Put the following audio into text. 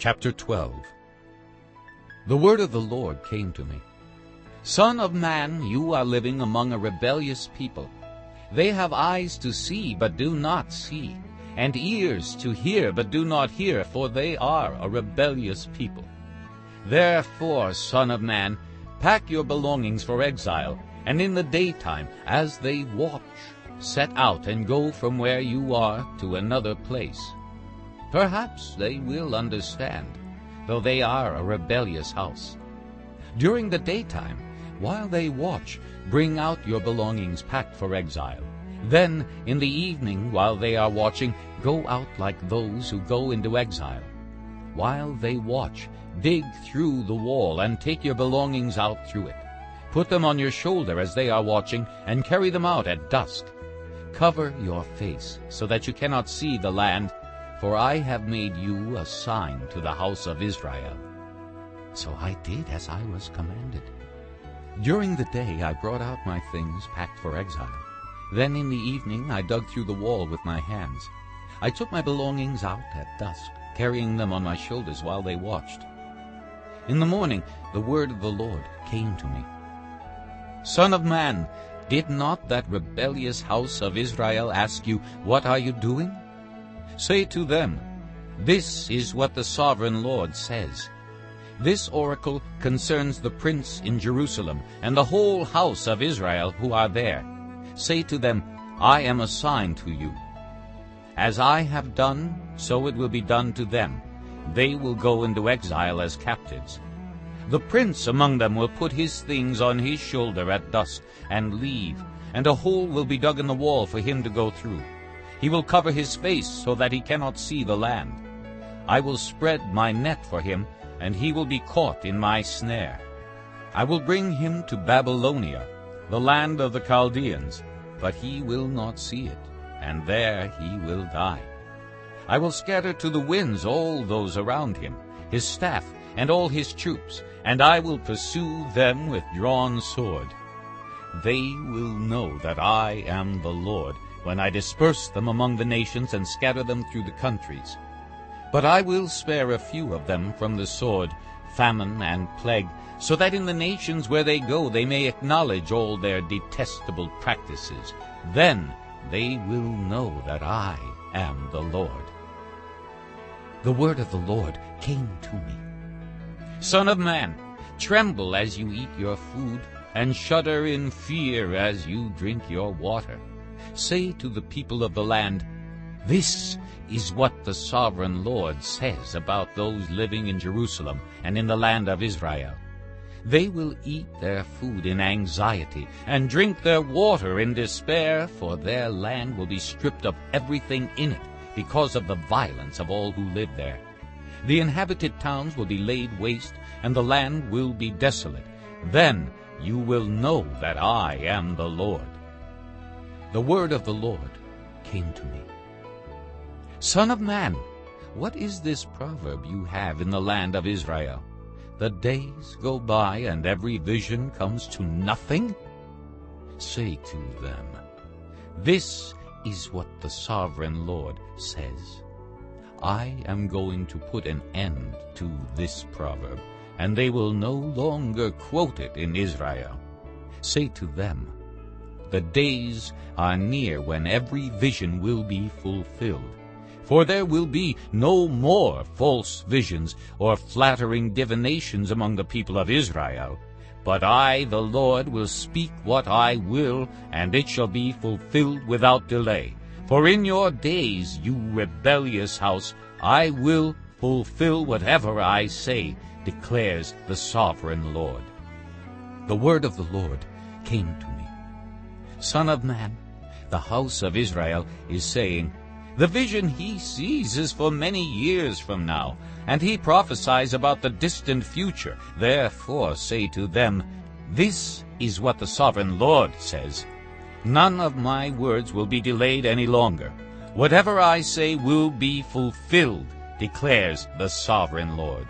Chapter 12 The word of the Lord came to me. Son of man, you are living among a rebellious people. They have eyes to see, but do not see, and ears to hear, but do not hear, for they are a rebellious people. Therefore, son of man, pack your belongings for exile, and in the daytime, as they watch, set out and go from where you are to another place. Perhaps they will understand, though they are a rebellious house. During the daytime, while they watch, bring out your belongings packed for exile. Then, in the evening, while they are watching, go out like those who go into exile. While they watch, dig through the wall and take your belongings out through it. Put them on your shoulder as they are watching, and carry them out at dusk. Cover your face, so that you cannot see the land, for I have made you a sign to the house of Israel. So I did as I was commanded. During the day I brought out my things packed for exile. Then in the evening I dug through the wall with my hands. I took my belongings out at dusk, carrying them on my shoulders while they watched. In the morning the word of the Lord came to me. Son of man, did not that rebellious house of Israel ask you, What are you doing? Say to them, This is what the sovereign Lord says. This oracle concerns the prince in Jerusalem and the whole house of Israel who are there. Say to them, I am a sign to you. As I have done, so it will be done to them. They will go into exile as captives. The prince among them will put his things on his shoulder at dusk and leave, and a hole will be dug in the wall for him to go through. He will cover his face so that he cannot see the land. I will spread my net for him, and he will be caught in my snare. I will bring him to Babylonia, the land of the Chaldeans, but he will not see it, and there he will die. I will scatter to the winds all those around him, his staff, and all his troops, and I will pursue them with drawn sword. They will know that I am the Lord, when I disperse them among the nations and scatter them through the countries. But I will spare a few of them from the sword, famine, and plague, so that in the nations where they go they may acknowledge all their detestable practices. Then they will know that I am the Lord. The word of the Lord came to me. Son of man, tremble as you eat your food, and shudder in fear as you drink your water. Say to the people of the land, This is what the sovereign Lord says about those living in Jerusalem and in the land of Israel. They will eat their food in anxiety and drink their water in despair, for their land will be stripped of everything in it because of the violence of all who live there. The inhabited towns will be laid waste, and the land will be desolate. Then you will know that I am the Lord. The word of the Lord came to me. Son of man, what is this proverb you have in the land of Israel? The days go by and every vision comes to nothing? Say to them, This is what the sovereign Lord says. I am going to put an end to this proverb, and they will no longer quote it in Israel. Say to them, The days are near when every vision will be fulfilled. For there will be no more false visions or flattering divinations among the people of Israel. But I, the Lord, will speak what I will, and it shall be fulfilled without delay. For in your days, you rebellious house, I will fulfill whatever I say, declares the sovereign Lord. The word of the Lord came to me. Son of man, the house of Israel is saying, the vision he sees is for many years from now, and he prophesies about the distant future. Therefore say to them, This is what the sovereign Lord says. None of my words will be delayed any longer. Whatever I say will be fulfilled, declares the sovereign Lord.